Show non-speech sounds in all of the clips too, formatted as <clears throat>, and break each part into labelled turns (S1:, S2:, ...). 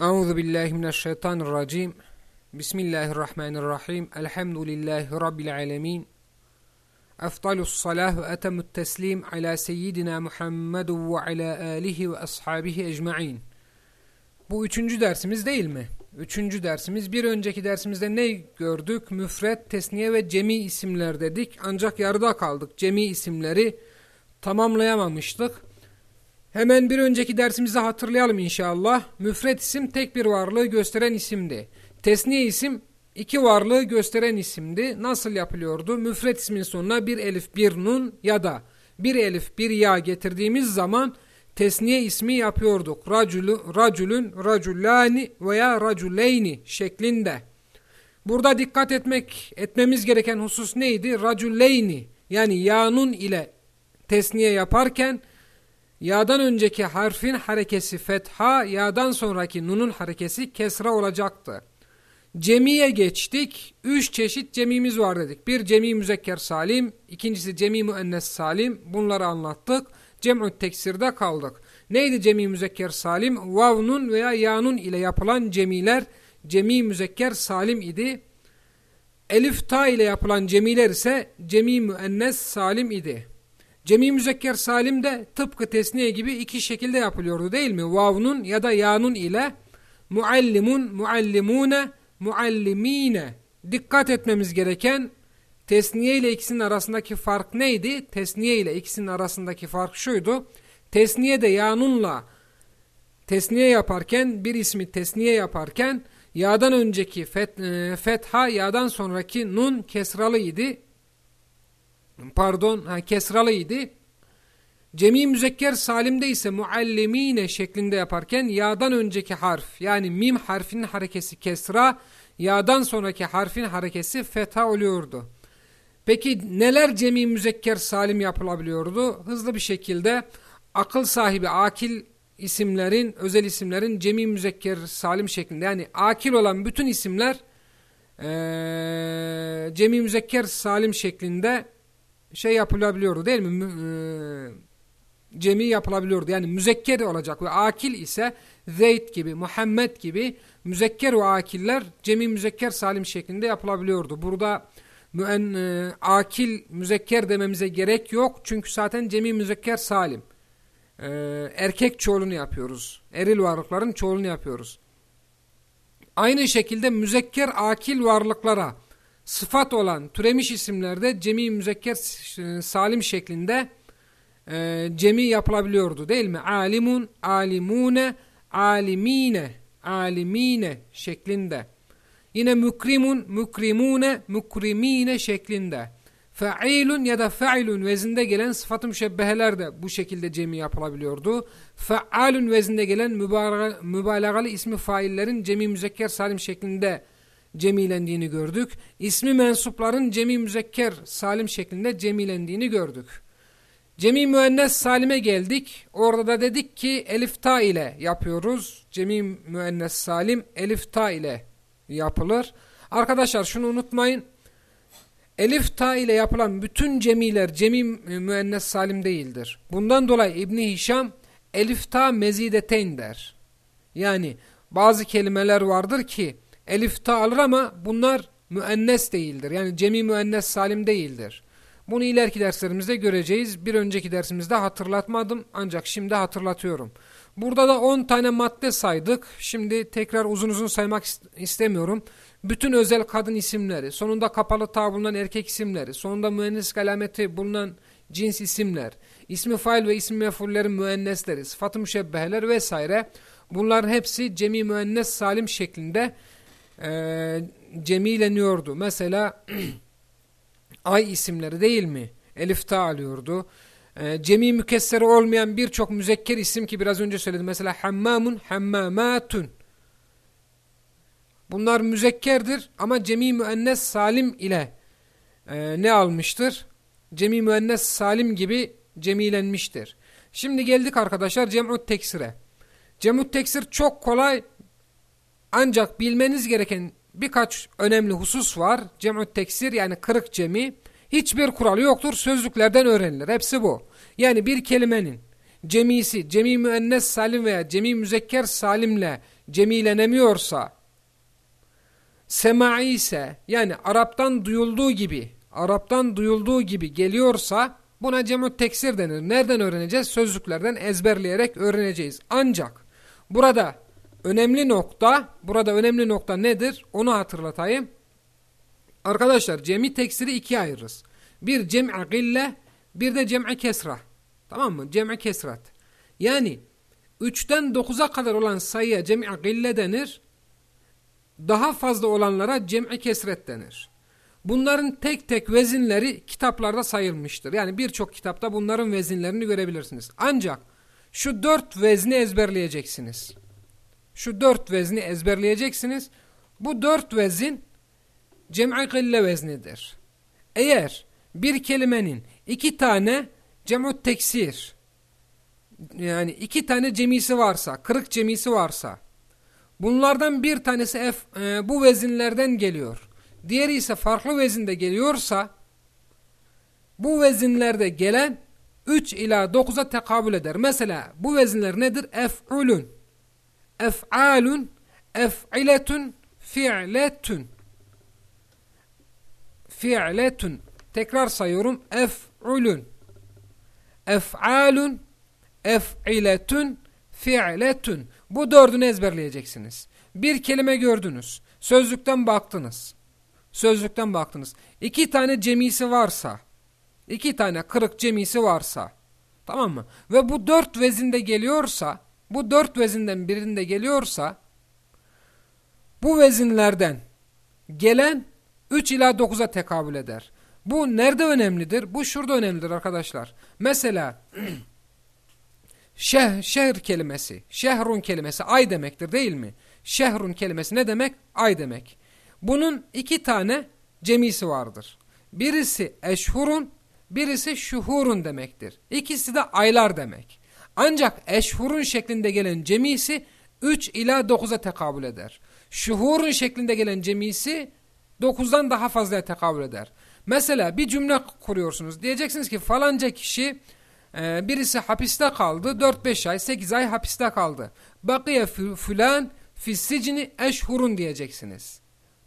S1: Euzu billahi mineşşeytanirracim. Bismillahirrahmanirrahim. Elhamdülillahi rabbil alamin. Efdalus salah ve etemut teslim ala seyyidina Muhammed ve ala alihi ve ashabihi ecmaîn. Bu üçüncü dersimiz değil mi? Üçüncü dersimiz. Bir önceki dersimizde ne gördük? Müfret, tesniye ve cemi isimler dedik. Ancak yarıda kaldık. Cemi isimleri tamamlayamamıştık. Hemen bir önceki dersimizi hatırlayalım inşallah. Müfret isim tek bir varlığı gösteren isimdi. Tesniye isim iki varlığı gösteren isimdi. Nasıl yapılıyordu? Müfret ismin sonuna bir elif bir nun ya da bir elif bir ya getirdiğimiz zaman tesniye ismi yapıyorduk. Raculu, raculun, raculani veya raculeyni şeklinde. Burada dikkat etmek etmemiz gereken husus neydi? Raculeyni yani yanun ile tesniye yaparken Ya'dan önceki harfin harekesi fetha, ya'dan sonraki nunun harekesi kesra olacaktı. Cemiye geçtik. Üç çeşit cemimiz var dedik. Bir cemi müzekker salim, ikincisi cemi müennes salim. Bunları anlattık. Cem'ü teksirde kaldık. Neydi cemi müzekker salim? Vavnun veya yanun ile yapılan cemiler cemi müzekker salim idi. Elif ta ile yapılan cemiler ise cemi müennes salim idi. Cemi müzekker salim de tıpkı tesniye gibi iki şekilde yapılıyordu değil mi? Vavnun ya da yanun ile muallimun, muallimune, muallimine. Dikkat etmemiz gereken tesniye ile ikisinin arasındaki fark neydi? Tesniye ile ikisinin arasındaki fark şuydu. Tesniye de yanunla tesniye yaparken bir ismi tesniye yaparken ya'dan önceki fet, e, fetha ya'dan sonraki nun kesralıydı pardon ha, kesralıydı. Cemi müzekker salimde ise muallimine şeklinde yaparken ya'dan önceki harf yani mim harfinin harekesi kesra, ya'dan sonraki harfin harekesi fetha oluyordu. Peki neler cemi müzekker salim yapılabiliyordu? Hızlı bir şekilde akıl sahibi akil isimlerin, özel isimlerin cemi müzekker salim şeklinde yani akil olan bütün isimler ee, cemi müzekker salim şeklinde şey yapılabiliyordu değil mi? E, cemi yapılabiliyordu. Yani müzekker olacak ve akil ise Zeyd gibi, Muhammed gibi müzekker ve akiller cemi müzekker salim şeklinde yapılabiliyordu. Burada müen, e, akil müzekker dememize gerek yok. Çünkü zaten cemi müzekker salim. E, erkek çoğulunu yapıyoruz. Eril varlıkların çoğulunu yapıyoruz. Aynı şekilde müzekker akil varlıklara sıfat olan türemiş isimlerde cemi müzekker e, salim şeklinde e, cemi yapılabiliyordu değil mi? Alimun, alimune, alimine, alimine şeklinde. Yine mukrimun, mukrimune, mukrimine şeklinde. Fa'ilun ya da fa'ilun vezinde gelen sıfat-ı müşebbeheler de bu şekilde cemi yapılabiliyordu. Fa'alun vezinde gelen mübalağalı ismi faillerin cemi müzekker salim şeklinde cemilendiğini gördük. İsmi mensupların cemi müzekker salim şeklinde cemilendiğini gördük. Cemi müennes salime geldik. Orada da dedik ki elif ta ile yapıyoruz. Cemi müennes salim elif ta ile yapılır. Arkadaşlar şunu unutmayın. Elif ta ile yapılan bütün cemiler cemi müennes salim değildir. Bundan dolayı İbni Hişam elif ta mezideteyn der. Yani bazı kelimeler vardır ki elif ta alır ama bunlar müennes değildir. Yani cemi müennes salim değildir. Bunu ileriki derslerimizde göreceğiz. Bir önceki dersimizde hatırlatmadım ancak şimdi hatırlatıyorum. Burada da 10 tane madde saydık. Şimdi tekrar uzun uzun saymak istemiyorum. Bütün özel kadın isimleri, sonunda kapalı ta bulunan erkek isimleri, sonunda müennes alameti bulunan cins isimler, ismi fail ve ismi mefullerin müennesleri, sıfatı müşebbeheler vesaire. Bunların hepsi cemi müennes salim şeklinde e, cemileniyordu. Mesela <clears throat> ay isimleri değil mi? Elif ta alıyordu. E, cemi mükesseri olmayan birçok müzekker isim ki biraz önce söyledim. Mesela hammamun, hammamatun. Bunlar müzekkerdir ama cemi müennes salim ile e, ne almıştır? Cemi müennes salim gibi cemilenmiştir. Şimdi geldik arkadaşlar cem'ut teksire. Cem'ut teksir çok kolay ancak bilmeniz gereken birkaç önemli husus var. Cem'ü teksir yani kırık cemi. Hiçbir kuralı yoktur. Sözlüklerden öğrenilir. Hepsi bu. Yani bir kelimenin cemisi cemi müennes salim veya cemi müzekker salimle cemilenemiyorsa semai ise yani Arap'tan duyulduğu gibi Arap'tan duyulduğu gibi geliyorsa buna cemu teksir denir. Nereden öğreneceğiz? Sözlüklerden ezberleyerek öğreneceğiz. Ancak burada önemli nokta, burada önemli nokta nedir? Onu hatırlatayım. Arkadaşlar cemi teksiri ikiye ayırırız. Bir cem'i gille, bir de cem'i kesra. Tamam mı? Cem'i kesrat. Yani 3'ten 9'a kadar olan sayıya cem'i gille denir. Daha fazla olanlara cem'i kesret denir. Bunların tek tek vezinleri kitaplarda sayılmıştır. Yani birçok kitapta bunların vezinlerini görebilirsiniz. Ancak şu dört vezni ezberleyeceksiniz. Şu dört vezni ezberleyeceksiniz. Bu dört vezin cem'i gille veznidir. Eğer bir kelimenin iki tane cem'u teksir yani iki tane cemisi varsa, kırık cemisi varsa bunlardan bir tanesi F, e, bu vezinlerden geliyor. Diğeri ise farklı vezinde geliyorsa bu vezinlerde gelen 3 ila 9'a tekabül eder. Mesela bu vezinler nedir? Ef'ulun, ef'alun, ef'iletun, fi'letun. Fi'letun. Tekrar sayıyorum. Ef'ulun, ef'alun, ef'iletun, fi'letun. Bu dördünü ezberleyeceksiniz. Bir kelime gördünüz. Sözlükten baktınız. Sözlükten baktınız. İki tane cemisi varsa, iki tane kırık cemisi varsa, tamam mı? Ve bu dört vezinde geliyorsa, bu dört vezinden birinde geliyorsa, bu vezinlerden gelen 3 ila 9'a tekabül eder. Bu nerede önemlidir? Bu şurada önemlidir arkadaşlar. Mesela <clears throat> şeh, şehir kelimesi, şehrun kelimesi ay demektir değil mi? Şehrun kelimesi ne demek? Ay demek. Bunun iki tane cemisi vardır. Birisi eşhurun, birisi şuhurun demektir. İkisi de aylar demek. Ancak eşhurun şeklinde gelen cemisi 3 ila 9'a tekabül eder. Şuhurun şeklinde gelen cemisi 9'dan daha fazlaya tekabül eder. Mesela bir cümle kuruyorsunuz. Diyeceksiniz ki falanca kişi e, birisi hapiste kaldı. 4-5 ay 8 ay hapiste kaldı. Bakiye fülan fissicini eşhurun diyeceksiniz.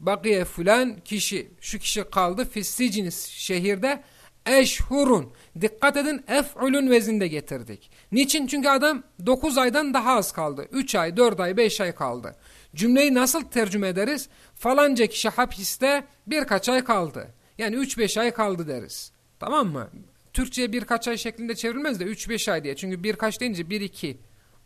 S1: Bakiye fülan kişi şu kişi kaldı fissiciniz şehirde eşhurun. Dikkat edin ef'ulun vezinde getirdik. Niçin? Çünkü adam 9 aydan daha az kaldı. 3 ay, 4 ay, 5 ay kaldı. Cümleyi nasıl tercüme ederiz? Falanca kişi hapiste birkaç ay kaldı. Yani 3-5 ay kaldı deriz. Tamam mı? Türkçe'ye birkaç ay şeklinde çevrilmez de 3-5 ay diye. Çünkü birkaç deyince 1-2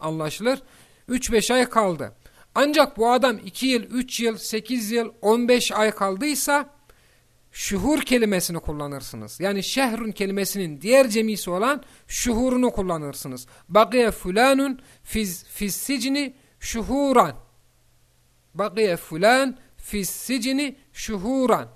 S1: anlaşılır. 3-5 ay kaldı. Ancak bu adam 2 yıl, 3 yıl, 8 yıl, 15 ay kaldıysa şuhur kelimesini kullanırsınız. Yani şehrun kelimesinin diğer cemisi olan şuhurunu kullanırsınız. Bakiye fulanun fiz, fiz sicni şuhuran. Bakiye fulan fiz sicni şuhuran.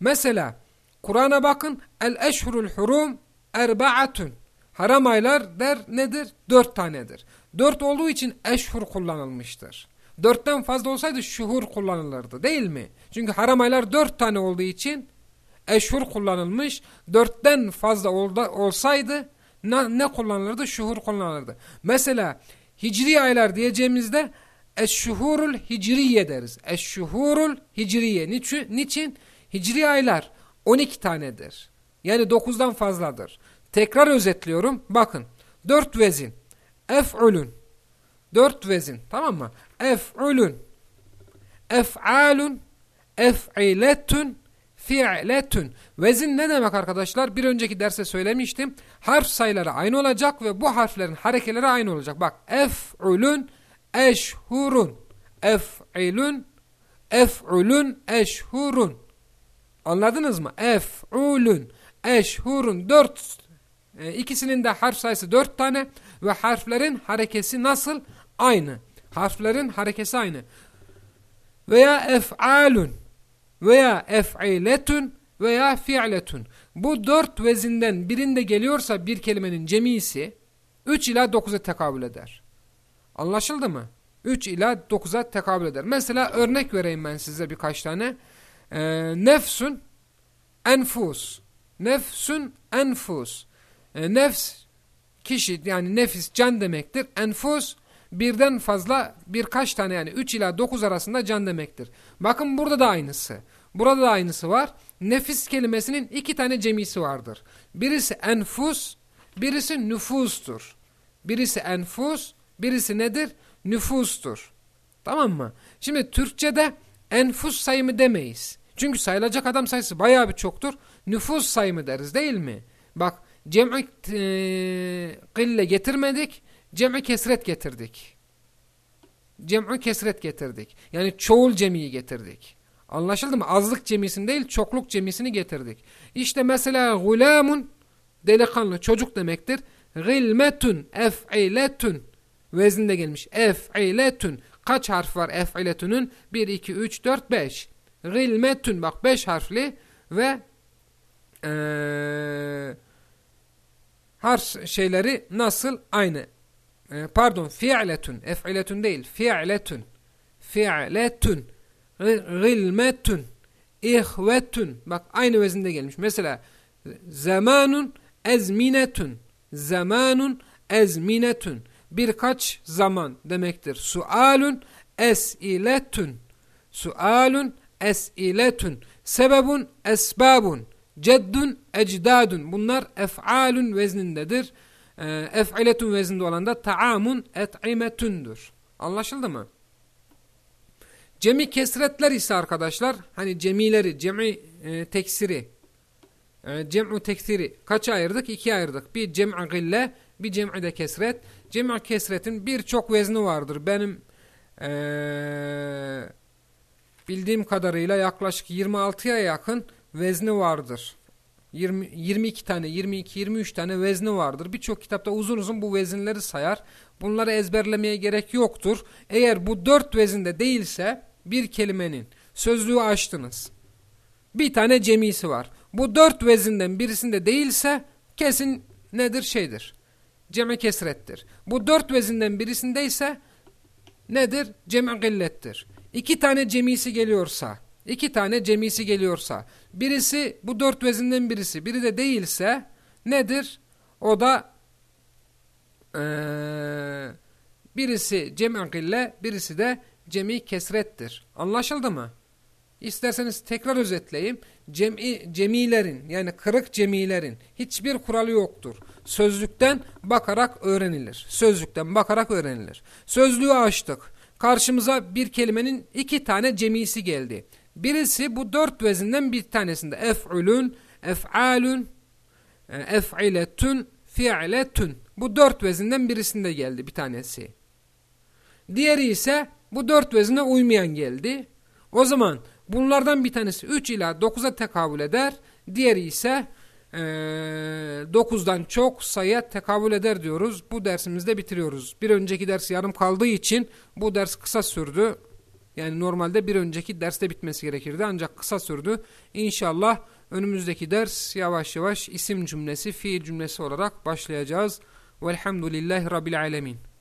S1: Mesela Kur'an'a bakın el eşhurul hurum erbaatun. Haram aylar der nedir? Dört tanedir. Dört olduğu için eşhur kullanılmıştır. Dörtten fazla olsaydı şuhur kullanılırdı değil mi? Çünkü haram aylar dört tane olduğu için eşhur kullanılmış. Dörtten fazla olsaydı ne, ne kullanılırdı? Şuhur kullanılırdı. Mesela hicri aylar diyeceğimizde eşşuhurul hicriye deriz. Eşşuhurul hicriye. Niçin? Niçin? Hicri aylar 12 tanedir. Yani 9'dan fazladır. Tekrar özetliyorum. Bakın. 4 vezin. Ef'ulun. 4 vezin. Tamam mı? Ef'ulun. Ef'alun. Ef'iletun. Fi'letun. Vezin ne demek arkadaşlar? Bir önceki derste söylemiştim. Harf sayıları aynı olacak ve bu harflerin harekeleri aynı olacak. Bak. Ef'ulun. Eşhurun. Ef'ilun. Ef'ulun. Eşhurun. Anladınız mı? Ef'ulun, eşhurun dört. E, ikisinin de harf sayısı dört tane ve harflerin harekesi nasıl? Aynı. Harflerin harekesi aynı. Veya ef'alun veya ef'iletun veya fi'letun. Bu dört vezinden birinde geliyorsa bir kelimenin cemisi 3 ila 9'a tekabül eder. Anlaşıldı mı? 3 ila 9'a tekabül eder. Mesela örnek vereyim ben size birkaç tane. E, nefsun enfus. Nefsun enfus. E, nefs kişi yani nefis can demektir. Enfus birden fazla birkaç tane yani 3 ila 9 arasında can demektir. Bakın burada da aynısı. Burada da aynısı var. Nefis kelimesinin iki tane cemisi vardır. Birisi enfus, birisi nüfustur. Birisi enfus, birisi nedir? Nüfustur. Tamam mı? Şimdi Türkçe'de enfus sayımı demeyiz. Çünkü sayılacak adam sayısı bayağı bir çoktur. Nüfus sayımı deriz değil mi? Bak cem'i e, getirmedik, cem'i kesret getirdik. Cem'i kesret getirdik. Yani çoğul cemiyi getirdik. Anlaşıldı mı? Azlık cemisini değil çokluk cemisini getirdik. İşte mesela gulamun delikanlı çocuk demektir. Gilmetun ef'iletun vezinde gelmiş. Ef'iletun kaç harf var ef'iletunun? 1, 2, 3, 4, 5. Gilmetun bak 5 harfli ve ee, harf şeyleri nasıl? Aynı. E, pardon fi'letun. Ef'iletun değil. Fi'letun. Fi'letun. Gilmetun. İhvetun. Bak aynı vezinde gelmiş. Mesela zamanun ezminetun. Zamanun ezminetun. Birkaç zaman demektir. Sualun esiletun. Sualun esiletun. Sebebun esbabun. Ceddun ecdadun. Bunlar ef'alun veznindedir. E, ef'iletun vezninde olan da ta'amun et'imetundur. Anlaşıldı mı? Cemi kesretler ise arkadaşlar hani cemileri, cemi e, teksiri, e, cem'u teksiri kaç ayırdık? İki ayırdık. Bir cem'i gille, bir cem'i de kesret. Cem'i kesretin birçok vezni vardır. Benim e, bildiğim kadarıyla yaklaşık 26'ya yakın vezni vardır. 20, 22 tane, 22, 23 tane vezni vardır. Birçok kitapta uzun uzun bu vezinleri sayar. Bunları ezberlemeye gerek yoktur. Eğer bu dört vezinde değilse bir kelimenin sözlüğü açtınız. Bir tane cemisi var. Bu dört vezinden birisinde değilse kesin nedir şeydir. Cem'i kesrettir. Bu dört vezinden birisindeyse nedir? Cem'i gillettir. İki tane cemisi geliyorsa, iki tane cemisi geliyorsa, birisi bu dört vezinden birisi, biri de değilse nedir? O da ee, birisi cem'i gille, birisi de cemi kesrettir. Anlaşıldı mı? İsterseniz tekrar özetleyeyim. Cemi, cemilerin yani kırık cemilerin hiçbir kuralı yoktur. Sözlükten bakarak öğrenilir. Sözlükten bakarak öğrenilir. Sözlüğü açtık. Karşımıza bir kelimenin iki tane cemisi geldi. Birisi bu dört vezinden bir tanesinde. Ef'ulun, ef'alun, e, ef'iletun, fi'letun. Bu dört vezinden birisinde geldi bir tanesi. Diğeri ise bu dört vezine uymayan geldi. O zaman bunlardan bir tanesi 3 ila 9'a tekabül eder. Diğeri ise e, 9'dan çok sayıya tekabül eder diyoruz. Bu dersimizde bitiriyoruz. Bir önceki ders yarım kaldığı için bu ders kısa sürdü. Yani normalde bir önceki derste bitmesi gerekirdi ancak kısa sürdü. İnşallah önümüzdeki ders yavaş yavaş isim cümlesi, fiil cümlesi olarak başlayacağız. Velhamdülillahi Rabbil Alemin.